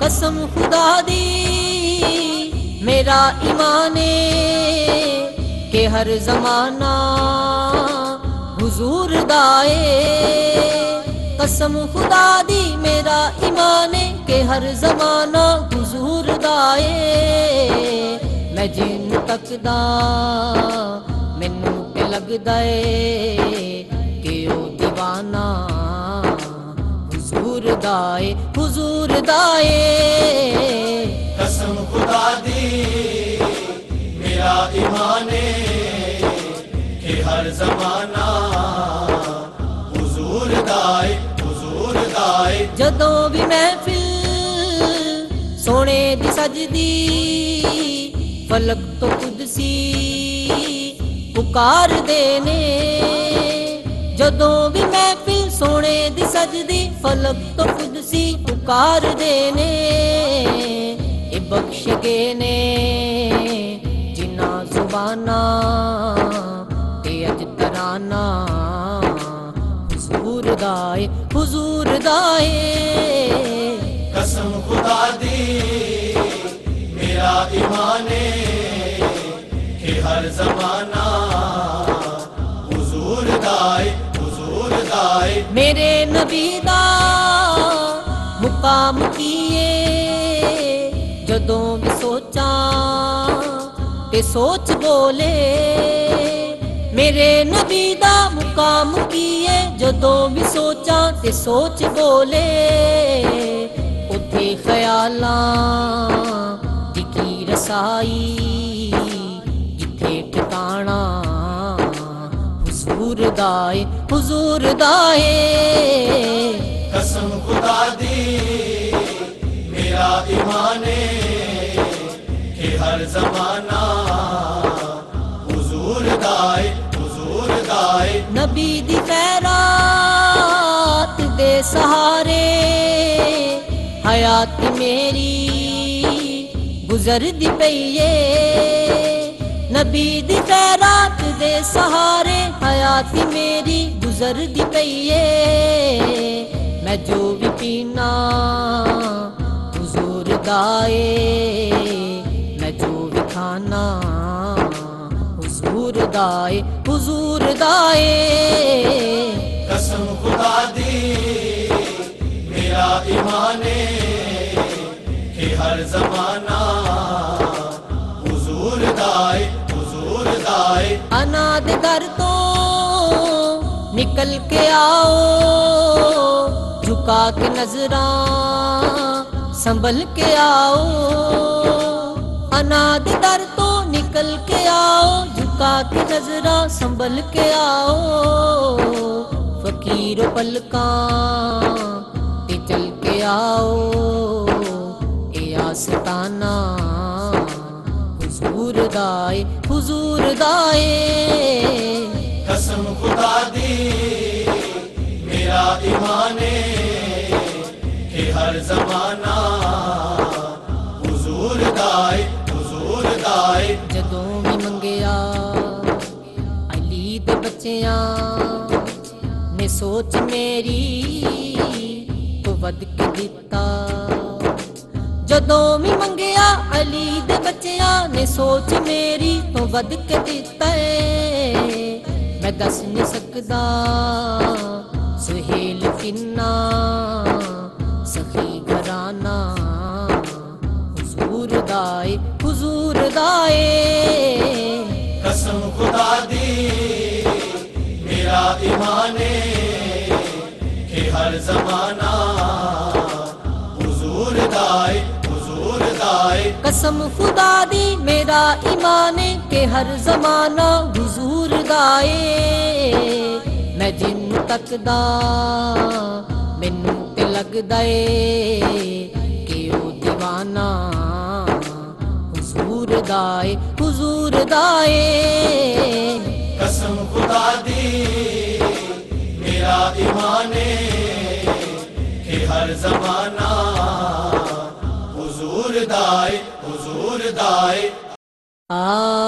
قسم خدا دی، میرا ایمان کہ ہر زمانہ حضور دائے قسم خدا دی، میرا ایمان کہ ہر زمانہ حضور دائے میں جن تک دا مینو کہ لگدا ہے کہ او دیوانہ حضور دائے حضور دائے۔ قسم خدا دی میرا ایمان کہ ہر زمانہ حضور دائے حضور دائے۔ جدوں بھی محفل سونے دی سجدی فلک تو قدسی پکار دینے۔ جدوں بھی محفل سونے دی سجدی فلک تو قدسی پکار دینے اے بخش گے نے جنا زبانہ تے اج ترانہ حضور دائے حضور دائے قسم خدا دی میرا ایمان کہ ہر زمانہ حضور دائے حضور دائے میرے نبی دا مقام کیے جدوں بھی سوچاں تے سوچ بولے میرے نبی دا مقام کیے جدوں بھی سوچاں تے سوچ بولے اتے خیالاں دی کی رسائی جتھے ٹھکانا حضور دائے حضور دائے قسم خدا دی میرا ایمان کہ ہر زمانہ حضور دائے حضور دائے نبی دی خیرات دے سہارے حیات میری گزر دی پئیے۔ نبی دی خیرات دے سہارے حیات میری گزر دی پئیے میں جو بھی پینا، حضور دائے۔ میں جو بھی کھانا، حضور دائے حضور دائے۔ قسم خدا دی، میرا ایمان کہ ہر زمانہ دائے اناد در تو نکل کے آؤ جھکا کے نظراں سنبھل کے آؤ اناد در تو نکل کے آؤ جھکا کے نظراں سنبھل کے آؤ فقیر و پلکاں تے چل کے آؤ اے آستانہ حضور دائے حضور دائے۔ قسم خدا دی میرا ایمان کہ ہر زمانہ حضور دائے حضور دائے۔ جدوں بھی منگیا علی دے بچیاں نے سوچ میری تو ود کے دتا۔ جدوں بھی منگیا علی دے بچیاں نے سوچ میری تو ود کے دتا ہے میں دس نہیں سکدا سہیل کنا سخی گھرانا حضور دائے حضور دائے قسم خدا دی میرا ایمان کہ ہر زمانہ قسم خدا دی، میرا ایمان ہے کہ ہر زمانہ حضور دائے میں جن تک دا مینو تے لگدا کہ او دیوانہ حضور دائے حضور دائے۔ قسم خدا دی، میرا ایمان کہ ہر زمانہ حضور دائے۔ دائے آ